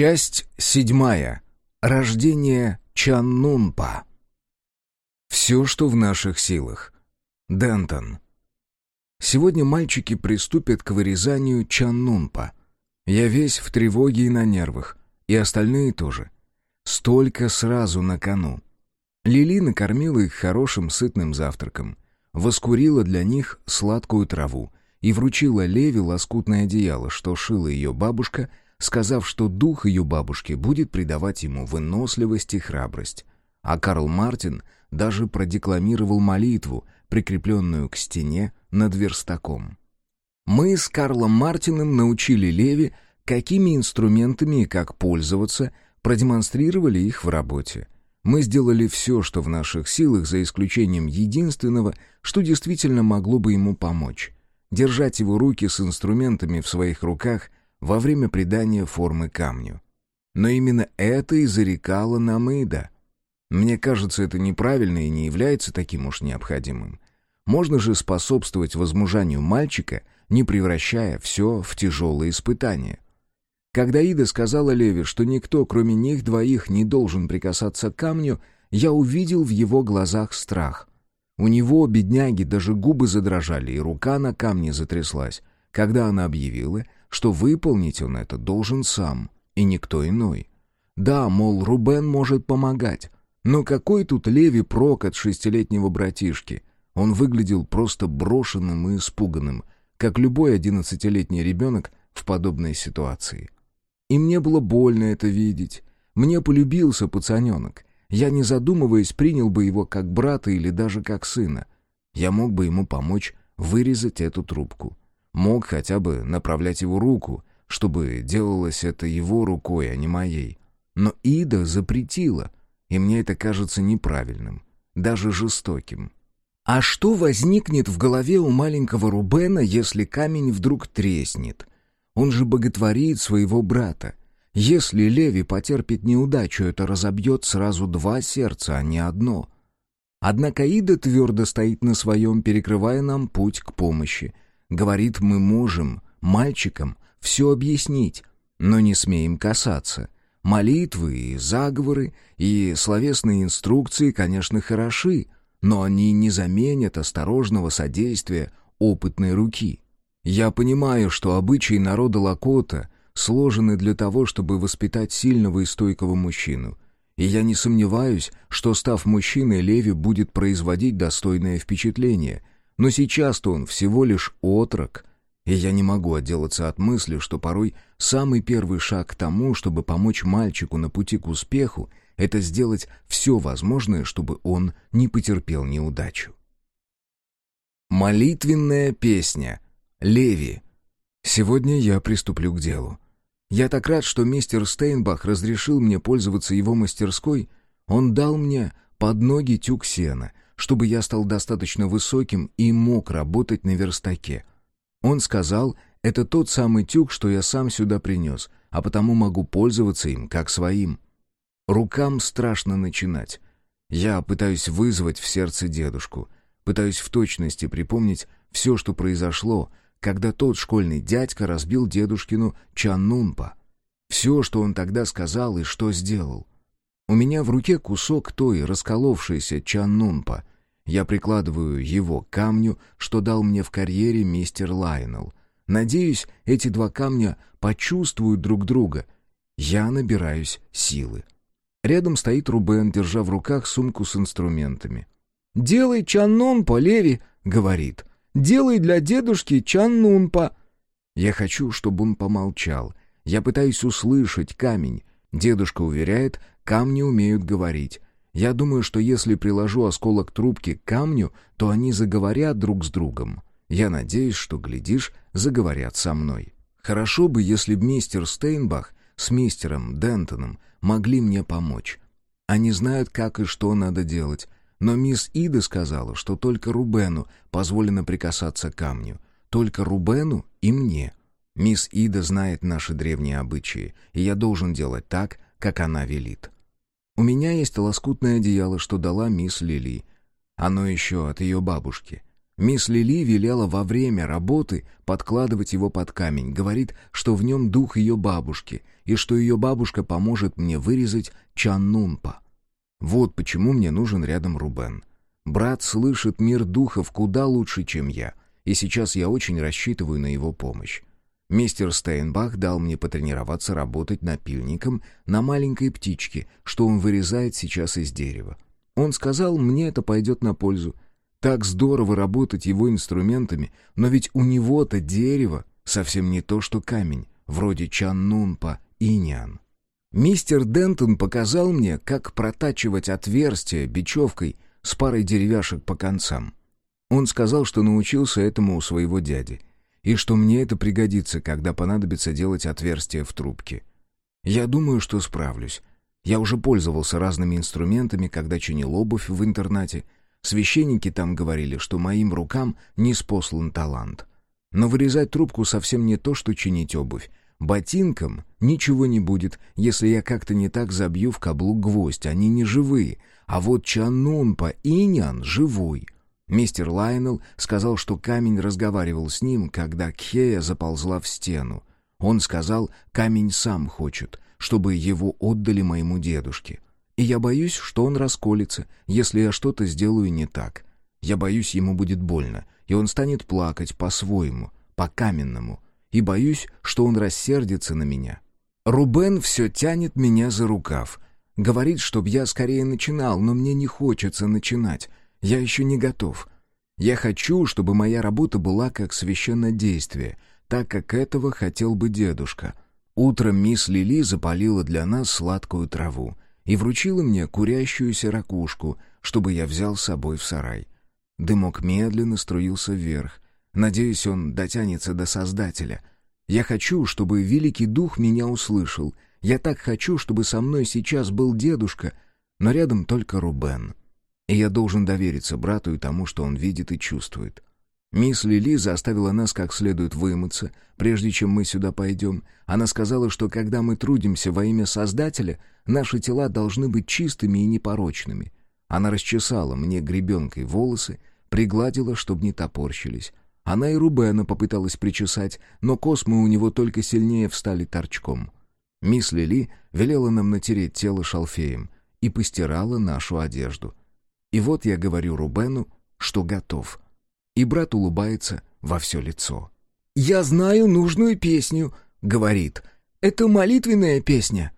Часть седьмая. Рождение Чаннунпа. Все, что в наших силах. Дентон. Сегодня мальчики приступят к вырезанию Чаннунпа. Я весь в тревоге и на нервах, и остальные тоже. Столько сразу на кону. Лили накормила их хорошим сытным завтраком, воскурила для них сладкую траву и вручила Леви лоскутное одеяло, что шила ее бабушка — сказав, что дух ее бабушки будет придавать ему выносливость и храбрость. А Карл Мартин даже продекламировал молитву, прикрепленную к стене над верстаком. Мы с Карлом Мартиным научили Леви, какими инструментами и как пользоваться, продемонстрировали их в работе. Мы сделали все, что в наших силах, за исключением единственного, что действительно могло бы ему помочь. Держать его руки с инструментами в своих руках во время придания формы камню. Но именно это и зарекало нам Ида. Мне кажется, это неправильно и не является таким уж необходимым. Можно же способствовать возмужанию мальчика, не превращая все в тяжелые испытания. Когда Ида сказала Леве, что никто, кроме них двоих, не должен прикасаться к камню, я увидел в его глазах страх. У него, бедняги, даже губы задрожали, и рука на камне затряслась, когда она объявила, что выполнить он это должен сам, и никто иной. Да, мол, Рубен может помогать, но какой тут Леви прок от шестилетнего братишки? Он выглядел просто брошенным и испуганным, как любой одиннадцатилетний ребенок в подобной ситуации. И мне было больно это видеть. Мне полюбился пацаненок. Я, не задумываясь, принял бы его как брата или даже как сына. Я мог бы ему помочь вырезать эту трубку. Мог хотя бы направлять его руку, чтобы делалось это его рукой, а не моей. Но Ида запретила, и мне это кажется неправильным, даже жестоким. А что возникнет в голове у маленького Рубена, если камень вдруг треснет? Он же боготворит своего брата. Если Леви потерпит неудачу, это разобьет сразу два сердца, а не одно. Однако Ида твердо стоит на своем, перекрывая нам путь к помощи — Говорит, мы можем, мальчикам, все объяснить, но не смеем касаться. Молитвы и заговоры, и словесные инструкции, конечно, хороши, но они не заменят осторожного содействия опытной руки. Я понимаю, что обычаи народа Лакота сложены для того, чтобы воспитать сильного и стойкого мужчину. И я не сомневаюсь, что, став мужчиной, Леви будет производить достойное впечатление — но сейчас-то он всего лишь отрок, и я не могу отделаться от мысли, что порой самый первый шаг к тому, чтобы помочь мальчику на пути к успеху, это сделать все возможное, чтобы он не потерпел неудачу. Молитвенная песня. Леви. Сегодня я приступлю к делу. Я так рад, что мистер Стейнбах разрешил мне пользоваться его мастерской. Он дал мне под ноги тюк сена — чтобы я стал достаточно высоким и мог работать на верстаке. Он сказал, это тот самый тюк, что я сам сюда принес, а потому могу пользоваться им как своим. Рукам страшно начинать. Я пытаюсь вызвать в сердце дедушку, пытаюсь в точности припомнить все, что произошло, когда тот школьный дядька разбил дедушкину Чаннунпа. Все, что он тогда сказал и что сделал. У меня в руке кусок той расколовшейся чаннунпа. Я прикладываю его к камню, что дал мне в карьере мистер Лайнел. Надеюсь, эти два камня почувствуют друг друга. Я набираюсь силы. Рядом стоит Рубен, держа в руках сумку с инструментами. «Делай чаннунпа, Леви!» — говорит. «Делай для дедушки чаннунпа!» Я хочу, чтобы он помолчал. Я пытаюсь услышать камень. Дедушка уверяет, Камни умеют говорить. Я думаю, что если приложу осколок трубки к камню, то они заговорят друг с другом. Я надеюсь, что, глядишь, заговорят со мной. Хорошо бы, если б мистер Стейнбах с мистером Дентоном могли мне помочь. Они знают, как и что надо делать. Но мисс Ида сказала, что только Рубену позволено прикасаться к камню. Только Рубену и мне. Мисс Ида знает наши древние обычаи, и я должен делать так, как она велит. У меня есть лоскутное одеяло, что дала мисс Лили. Оно еще от ее бабушки. Мисс Лили велела во время работы подкладывать его под камень. Говорит, что в нем дух ее бабушки, и что ее бабушка поможет мне вырезать Чаннунпа. Вот почему мне нужен рядом Рубен. Брат слышит мир духов куда лучше, чем я, и сейчас я очень рассчитываю на его помощь. Мистер Стейнбах дал мне потренироваться работать напильником на маленькой птичке, что он вырезает сейчас из дерева. Он сказал, мне это пойдет на пользу. Так здорово работать его инструментами, но ведь у него-то дерево совсем не то, что камень, вроде Чаннунпа и Нян. Мистер Дентон показал мне, как протачивать отверстие бечевкой с парой деревяшек по концам. Он сказал, что научился этому у своего дяди — и что мне это пригодится, когда понадобится делать отверстие в трубке. Я думаю, что справлюсь. Я уже пользовался разными инструментами, когда чинил обувь в интернате. Священники там говорили, что моим рукам не спослан талант. Но вырезать трубку совсем не то, что чинить обувь. Ботинкам ничего не будет, если я как-то не так забью в каблук гвоздь, они не живые. А вот Чанунпа Инян живой — Мистер Лайнел сказал, что камень разговаривал с ним, когда Кхея заползла в стену. Он сказал, камень сам хочет, чтобы его отдали моему дедушке. И я боюсь, что он расколется, если я что-то сделаю не так. Я боюсь, ему будет больно, и он станет плакать по-своему, по-каменному. И боюсь, что он рассердится на меня. Рубен все тянет меня за рукав. Говорит, чтобы я скорее начинал, но мне не хочется начинать. Я еще не готов. Я хочу, чтобы моя работа была как священное действие, так как этого хотел бы дедушка. Утром мисс Лили запалила для нас сладкую траву и вручила мне курящуюся ракушку, чтобы я взял с собой в сарай. Дымок медленно струился вверх. Надеюсь, он дотянется до Создателя. Я хочу, чтобы Великий Дух меня услышал. Я так хочу, чтобы со мной сейчас был дедушка, но рядом только Рубен. И я должен довериться брату и тому, что он видит и чувствует. Мисс Лили заставила нас как следует вымыться, прежде чем мы сюда пойдем. Она сказала, что когда мы трудимся во имя Создателя, наши тела должны быть чистыми и непорочными. Она расчесала мне гребенкой волосы, пригладила, чтобы не топорщились. Она и Рубена попыталась причесать, но космы у него только сильнее встали торчком. Мисс Лили велела нам натереть тело шалфеем и постирала нашу одежду. И вот я говорю Рубену, что готов. И брат улыбается во все лицо. «Я знаю нужную песню», — говорит. «Это молитвенная песня».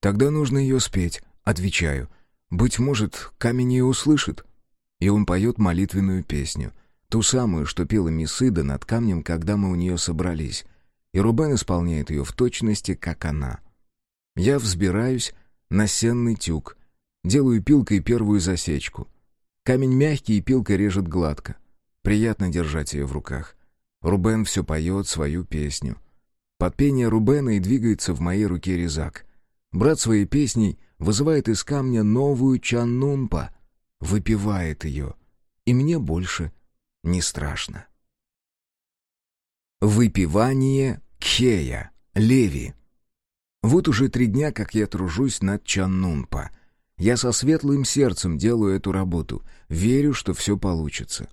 «Тогда нужно ее спеть», — отвечаю. «Быть может, камень ее услышит». И он поет молитвенную песню. Ту самую, что пела Мисыда над камнем, когда мы у нее собрались. И Рубен исполняет ее в точности, как она. Я взбираюсь на сенный тюк, делаю пилкой первую засечку. Камень мягкий, и пилка режет гладко. Приятно держать ее в руках. Рубен все поет свою песню. Под пение Рубена и двигается в моей руке резак. Брат своей песней вызывает из камня новую чаннунпа, выпивает ее, и мне больше не страшно. Выпивание Кхея, Леви. Вот уже три дня, как я тружусь над чаннунпа — я со светлым сердцем делаю эту работу, верю, что все получится.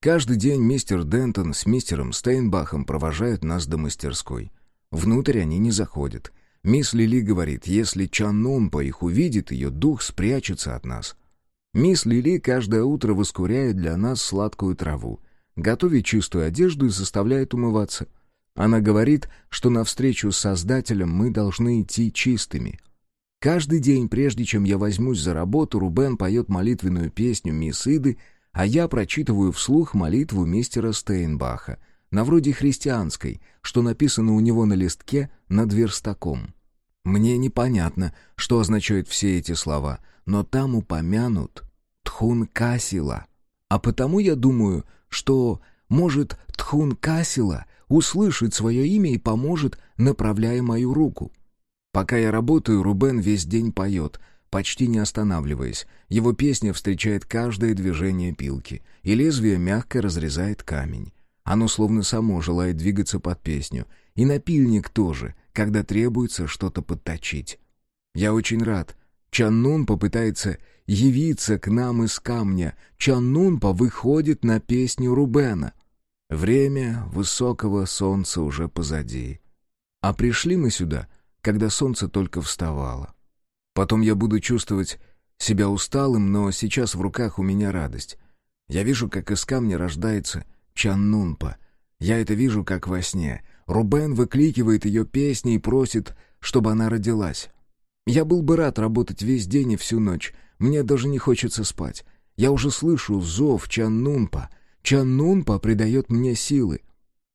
Каждый день мистер Дентон с мистером Стейнбахом провожают нас до мастерской. Внутрь они не заходят. Мисс Лили говорит, если Чан Нунпа их увидит, ее дух спрячется от нас. Мисс Лили каждое утро воскуряет для нас сладкую траву, готовит чистую одежду и заставляет умываться. Она говорит, что навстречу с Создателем мы должны идти чистыми — Каждый день, прежде чем я возьмусь за работу, Рубен поет молитвенную песню «Мисс Иды», а я прочитываю вслух молитву мистера Стейнбаха, на вроде христианской, что написано у него на листке над верстаком. Мне непонятно, что означают все эти слова, но там упомянут Тхун Касила. А потому я думаю, что, может, Тхун Касила услышит свое имя и поможет, направляя мою руку. Пока я работаю, Рубен весь день поет, почти не останавливаясь. Его песня встречает каждое движение пилки, и лезвие мягко разрезает камень. Оно словно само желает двигаться под песню. И напильник тоже, когда требуется что-то подточить. Я очень рад. Чаннун попытается явиться к нам из камня, Чаннунпа выходит на песню Рубена. Время высокого солнца уже позади. А пришли мы сюда, когда солнце только вставало. Потом я буду чувствовать себя усталым, но сейчас в руках у меня радость. Я вижу, как из камня рождается Чаннунпа. Я это вижу, как во сне. Рубен выкликивает ее песни и просит, чтобы она родилась. Я был бы рад работать весь день и всю ночь. Мне даже не хочется спать. Я уже слышу зов Чаннунпа. Чаннунпа придает мне силы.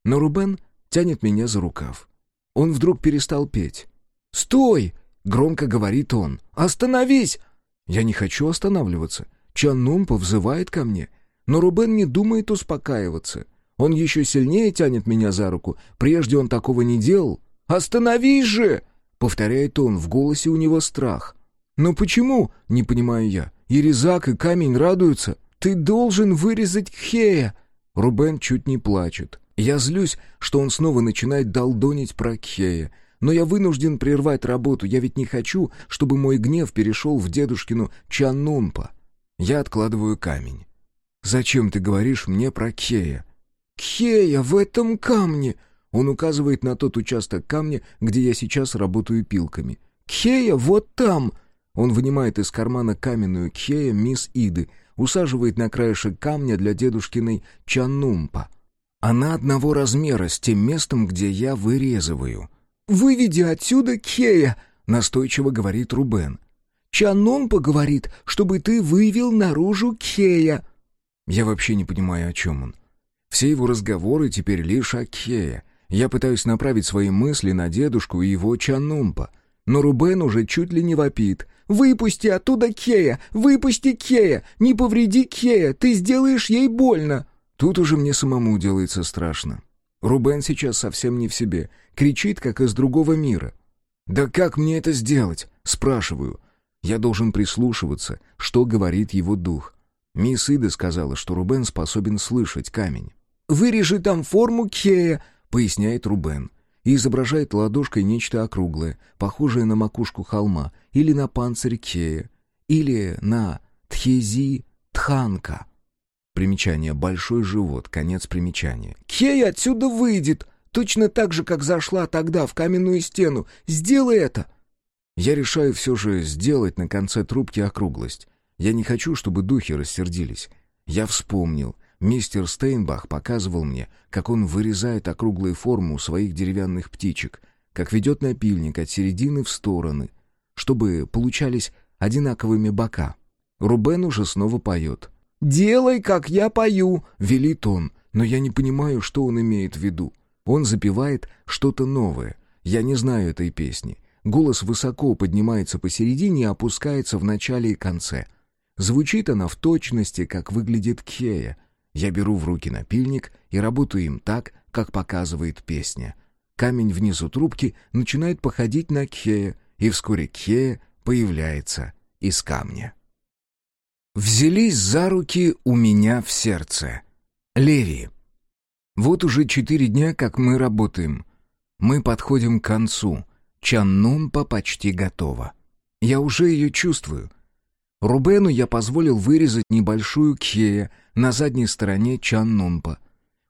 Но Рубен тянет меня за рукав. Он вдруг перестал петь. «Стой!» — громко говорит он. «Остановись!» Я не хочу останавливаться. Чаннунпа взывает ко мне. Но Рубен не думает успокаиваться. Он еще сильнее тянет меня за руку. Прежде он такого не делал. «Остановись же!» — повторяет он, в голосе у него страх. «Но почему?» — не понимаю я. «И резак, и камень радуются. Ты должен вырезать Кхея!» Рубен чуть не плачет. Я злюсь, что он снова начинает долдонить про Кхея. Но я вынужден прервать работу, я ведь не хочу, чтобы мой гнев перешел в дедушкину Чаннунпа. Я откладываю камень. «Зачем ты говоришь мне про Кхея?» «Кхея в этом камне!» Он указывает на тот участок камня, где я сейчас работаю пилками. «Кхея вот там!» Он вынимает из кармана каменную кхея мисс Иды, усаживает на краешек камня для дедушкиной Чаннумпа. Она одного размера с тем местом, где я вырезываю. «Выведи отсюда кхея!» — настойчиво говорит Рубен. «Чаннумпа говорит, чтобы ты вывел наружу кхея!» Я вообще не понимаю, о чем он. Все его разговоры теперь лишь о кхея. Я пытаюсь направить свои мысли на дедушку и его Чаннумпа. Но Рубен уже чуть ли не вопит. «Выпусти оттуда Кея! Выпусти Кея! Не повреди Кея! Ты сделаешь ей больно!» Тут уже мне самому делается страшно. Рубен сейчас совсем не в себе. Кричит, как из другого мира. «Да как мне это сделать?» — спрашиваю. Я должен прислушиваться, что говорит его дух. Мисс Ида сказала, что Рубен способен слышать камень. «Вырежи там форму Кея», — поясняет Рубен и изображает ладошкой нечто округлое, похожее на макушку холма, или на панцирь Кея, или на Тхези Тханка. Примечание «большой живот», конец примечания. «Кей отсюда выйдет, точно так же, как зашла тогда в каменную стену. Сделай это!» Я решаю все же сделать на конце трубки округлость. Я не хочу, чтобы духи рассердились. Я вспомнил, Мистер Стейнбах показывал мне, как он вырезает округлые формы у своих деревянных птичек, как ведет напильник от середины в стороны, чтобы получались одинаковыми бока. Рубен уже снова поет. «Делай, как я пою!» — велит он, но я не понимаю, что он имеет в виду. Он запевает что-то новое. Я не знаю этой песни. Голос высоко поднимается посередине и опускается в начале и конце. Звучит она в точности, как выглядит Кея — я беру в руки напильник и работаю им так, как показывает песня. Камень внизу трубки начинает походить на кхея, и вскоре кхея появляется из камня. Взялись за руки у меня в сердце. Леви. Вот уже четыре дня, как мы работаем. Мы подходим к концу. Чаннумпа почти готова. Я уже ее чувствую — Рубену я позволил вырезать небольшую кхея на задней стороне Чаннунпа.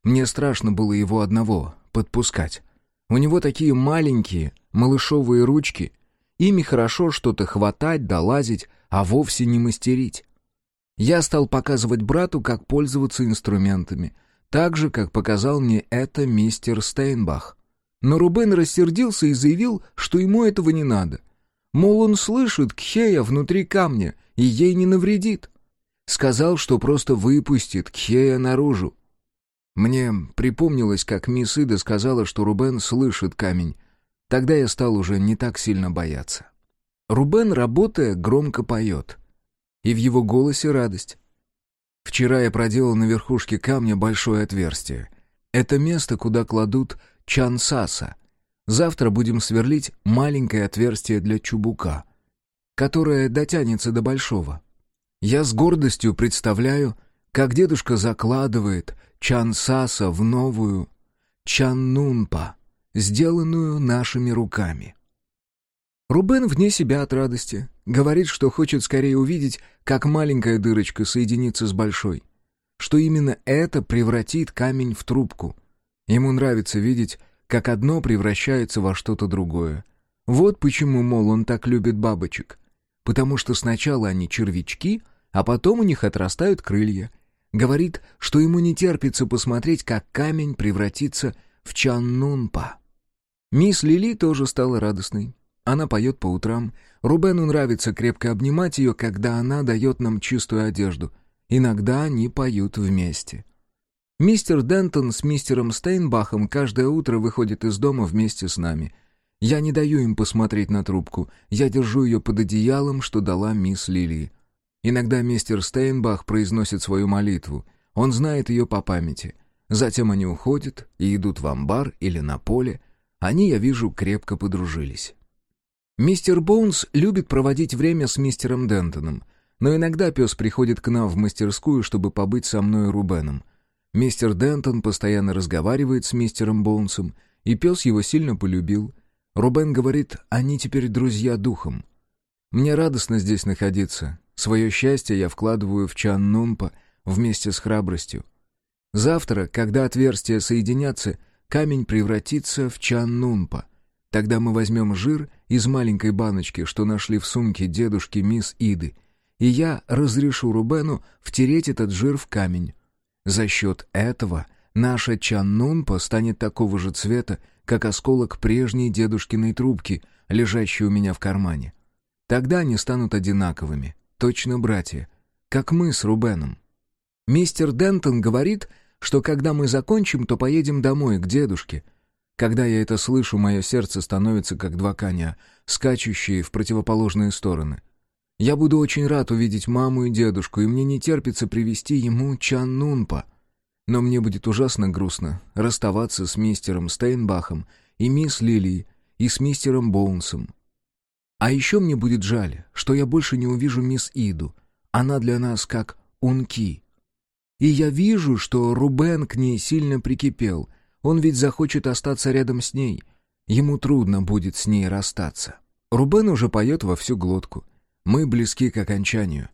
Мне страшно было его одного подпускать. У него такие маленькие, малышовые ручки. Ими хорошо что-то хватать, долазить, а вовсе не мастерить. Я стал показывать брату, как пользоваться инструментами, так же, как показал мне это мистер Стейнбах. Но Рубен рассердился и заявил, что ему этого не надо. Мол, он слышит Кхея внутри камня и ей не навредит. Сказал, что просто выпустит Кхея наружу. Мне припомнилось, как мисс Ида сказала, что Рубен слышит камень. Тогда я стал уже не так сильно бояться. Рубен, работая, громко поет. И в его голосе радость. Вчера я проделал на верхушке камня большое отверстие. Это место, куда кладут чансаса. Завтра будем сверлить маленькое отверстие для чубука которая дотянется до большого. Я с гордостью представляю, как дедушка закладывает Чансаса в новую Чаннунпа, сделанную нашими руками. Рубен вне себя от радости, Говорит, что хочет скорее увидеть, как маленькая дырочка соединится с большой. Что именно это превратит камень в трубку. Ему нравится видеть, как одно превращается во что-то другое. Вот почему, мол, он так любит бабочек. Потому что сначала они червячки, а потом у них отрастают крылья. Говорит, что ему не терпится посмотреть, как камень превратится в Чаннунпа. Мисс Лили тоже стала радостной. Она поет по утрам. Рубену нравится крепко обнимать ее, когда она дает нам чистую одежду. Иногда они поют вместе. Мистер Дентон с мистером Стейнбахом каждое утро выходит из дома вместе с нами. Я не даю им посмотреть на трубку. Я держу ее под одеялом, что дала мисс Лили. Иногда мистер Стейнбах произносит свою молитву. Он знает ее по памяти. Затем они уходят и идут в амбар или на поле. Они, я вижу, крепко подружились. Мистер Боунс любит проводить время с мистером Дентоном, но иногда пес приходит к нам в мастерскую, чтобы побыть со мной и Рубеном. Мистер Дентон постоянно разговаривает с мистером Боунсом, и пес его сильно полюбил. Рубен говорит, они теперь друзья духом. Мне радостно здесь находиться. Свое счастье я вкладываю в Чан Нунпа вместе с храбростью. Завтра, когда отверстия соединятся, камень превратится в Чан Нунпа. Тогда мы возьмем жир из маленькой баночки, что нашли в сумке дедушки мисс Иды, и я разрешу Рубену втереть этот жир в камень. За счет этого наша Чаннунпа станет такого же цвета, как осколок прежней дедушкиной трубки, лежащей у меня в кармане. Тогда они станут одинаковыми, точно братья, как мы с Рубеном. Мистер Дентон говорит, что когда мы закончим, то поедем домой, к дедушке — когда я это слышу, мое сердце становится как два коня, скачущие в противоположные стороны. Я буду очень рад увидеть маму и дедушку, и мне не терпится привести ему Чан Нунпа. Но мне будет ужасно грустно расставаться с мистером Стейнбахом и мисс Лили, и с мистером Боунсом. А еще мне будет жаль, что я больше не увижу мисс Иду. Она для нас как Унки. И я вижу, что Рубен к ней сильно прикипел — он ведь захочет остаться рядом с ней. Ему трудно будет с ней расстаться. Рубен уже поет во всю глотку. Мы близки к окончанию.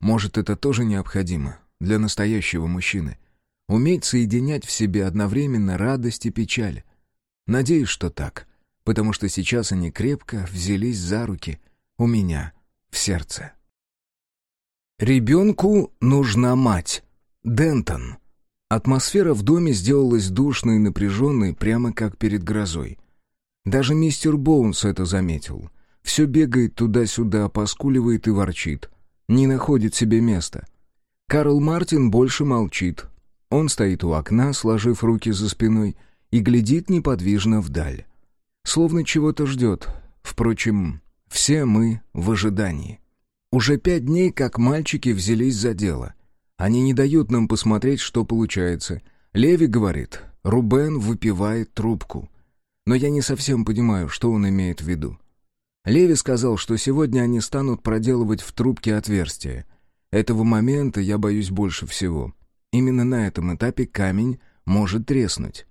Может, это тоже необходимо для настоящего мужчины. Уметь соединять в себе одновременно радость и печаль. Надеюсь, что так, потому что сейчас они крепко взялись за руки у меня в сердце. Ребенку нужна мать. Дентон. Атмосфера в доме сделалась душной и напряженной, прямо как перед грозой. Даже мистер Боунс это заметил. Все бегает туда-сюда, поскуливает и ворчит. Не находит себе места. Карл Мартин больше молчит. Он стоит у окна, сложив руки за спиной, и глядит неподвижно вдаль. Словно чего-то ждет. Впрочем, все мы в ожидании. Уже пять дней, как мальчики взялись за дело. Они не дают нам посмотреть, что получается. Леви говорит, Рубен выпивает трубку. Но я не совсем понимаю, что он имеет в виду. Леви сказал, что сегодня они станут проделывать в трубке отверстия. Этого момента я боюсь больше всего. Именно на этом этапе камень может треснуть.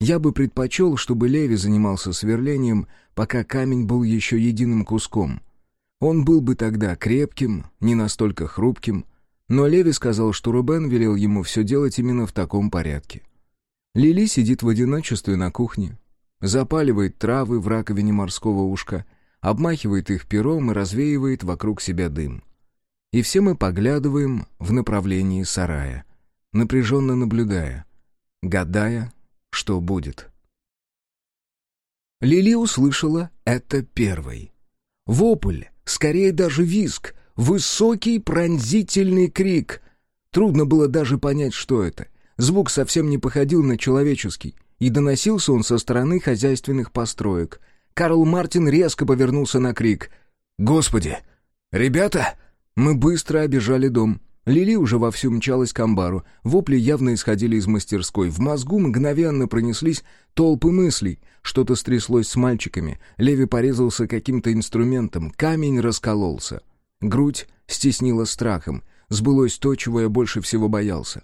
Я бы предпочел, чтобы Леви занимался сверлением, пока камень был еще единым куском. Он был бы тогда крепким, не настолько хрупким, но Леви сказал, что Рубен велел ему все делать именно в таком порядке. Лили сидит в одиночестве на кухне, запаливает травы в раковине морского ушка, обмахивает их пером и развеивает вокруг себя дым. И все мы поглядываем в направлении сарая, напряженно наблюдая, гадая, что будет. Лили услышала это первой. Вопль, скорее даже визг, Высокий пронзительный крик. Трудно было даже понять, что это. Звук совсем не походил на человеческий, и доносился он со стороны хозяйственных построек. Карл Мартин резко повернулся на крик. «Господи! Ребята!» Мы быстро обежали дом. Лили уже вовсю мчалась к амбару. Вопли явно исходили из мастерской. В мозгу мгновенно пронеслись толпы мыслей. Что-то стряслось с мальчиками. Леви порезался каким-то инструментом. Камень раскололся. Грудь стеснила страхом. Сбылось то, чего я больше всего боялся.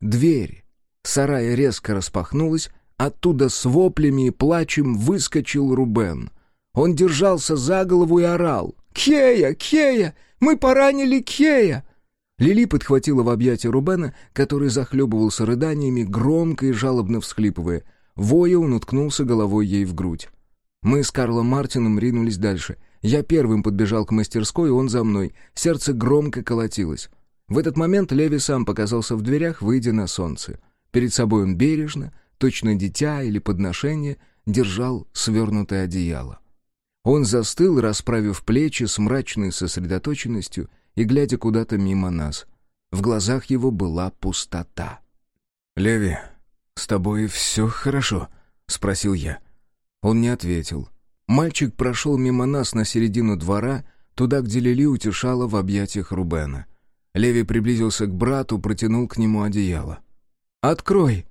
Дверь сарая резко распахнулась, оттуда с воплями и плачем выскочил Рубен. Он держался за голову и орал. Кея! Кея! Мы поранили Кея!» Лили подхватила в объятия Рубена, который захлебывался рыданиями, громко и жалобно всхлипывая. Воя он уткнулся головой ей в грудь. Мы с Карлом Мартином ринулись дальше. Я первым подбежал к мастерской, он за мной. Сердце громко колотилось. В этот момент Леви сам показался в дверях, выйдя на солнце. Перед собой он бережно, точно дитя или подношение, держал свернутое одеяло. Он застыл, расправив плечи с мрачной сосредоточенностью и глядя куда-то мимо нас. В глазах его была пустота. «Леви, с тобой все хорошо?» — спросил я. Он не ответил. Мальчик прошел мимо нас на середину двора, туда, где Лили утешала в объятиях Рубена. Леви приблизился к брату, протянул к нему одеяло. «Открой!»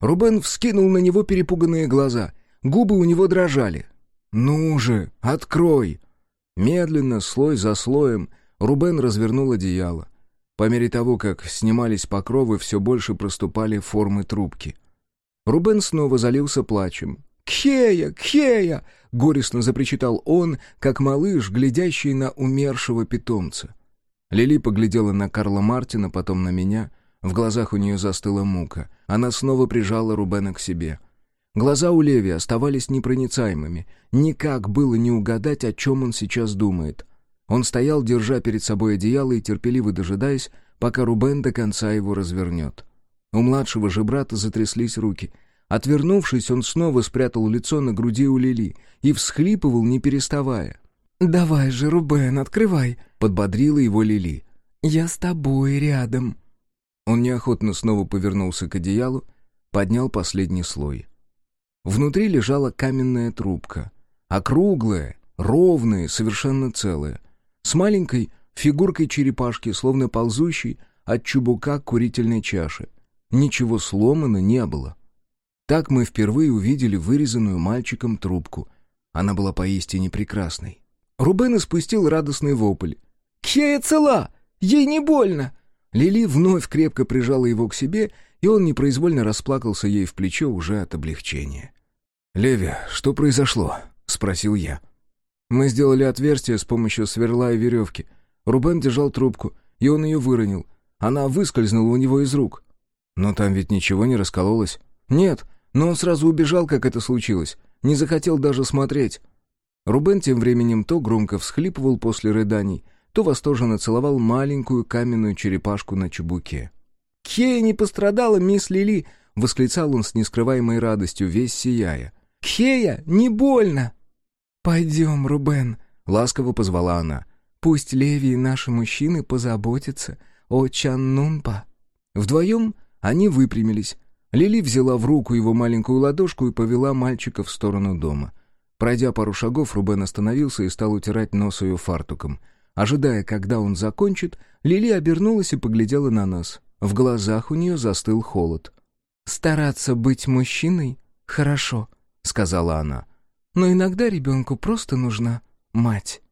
Рубен вскинул на него перепуганные глаза. Губы у него дрожали. «Ну же, открой!» Медленно, слой за слоем, Рубен развернул одеяло. По мере того, как снимались покровы, все больше проступали формы трубки. Рубен снова залился плачем. «Кхея! Кхея!» — горестно запричитал он, как малыш, глядящий на умершего питомца. Лили поглядела на Карла Мартина, потом на меня. В глазах у нее застыла мука. Она снова прижала Рубена к себе. Глаза у Леви оставались непроницаемыми. Никак было не угадать, о чем он сейчас думает. Он стоял, держа перед собой одеяло и терпеливо дожидаясь, пока Рубен до конца его развернет. У младшего же брата затряслись руки — Отвернувшись, он снова спрятал лицо на груди у Лили и всхлипывал, не переставая. «Давай же, Рубен, открывай!» — подбодрила его Лили. «Я с тобой рядом». Он неохотно снова повернулся к одеялу, поднял последний слой. Внутри лежала каменная трубка, округлая, ровная, совершенно целая, с маленькой фигуркой черепашки, словно ползущей от чубука к курительной чаше. Ничего сломано не было. Так мы впервые увидели вырезанную мальчиком трубку. Она была поистине прекрасной. Рубен испустил радостный вопль. «Кхея цела! Ей не больно!» Лили вновь крепко прижала его к себе, и он непроизвольно расплакался ей в плечо уже от облегчения. «Леви, что произошло?» — спросил я. Мы сделали отверстие с помощью сверла и веревки. Рубен держал трубку, и он ее выронил. Она выскользнула у него из рук. Но там ведь ничего не раскололось. Нет, но он сразу убежал, как это случилось. Не захотел даже смотреть. Рубен тем временем то громко всхлипывал после рыданий, то восторженно целовал маленькую каменную черепашку на чубуке. «Кея не пострадала, мисс Лили!» — восклицал он с нескрываемой радостью, весь сияя. «Кея, не больно!» «Пойдем, Рубен!» — ласково позвала она. «Пусть Леви и наши мужчины позаботятся о Чаннунпа». Вдвоем они выпрямились, Лили взяла в руку его маленькую ладошку и повела мальчика в сторону дома. Пройдя пару шагов, Рубен остановился и стал утирать нос ее фартуком. Ожидая, когда он закончит, Лили обернулась и поглядела на нас. В глазах у нее застыл холод. «Стараться быть мужчиной — хорошо», — сказала она. «Но иногда ребенку просто нужна мать».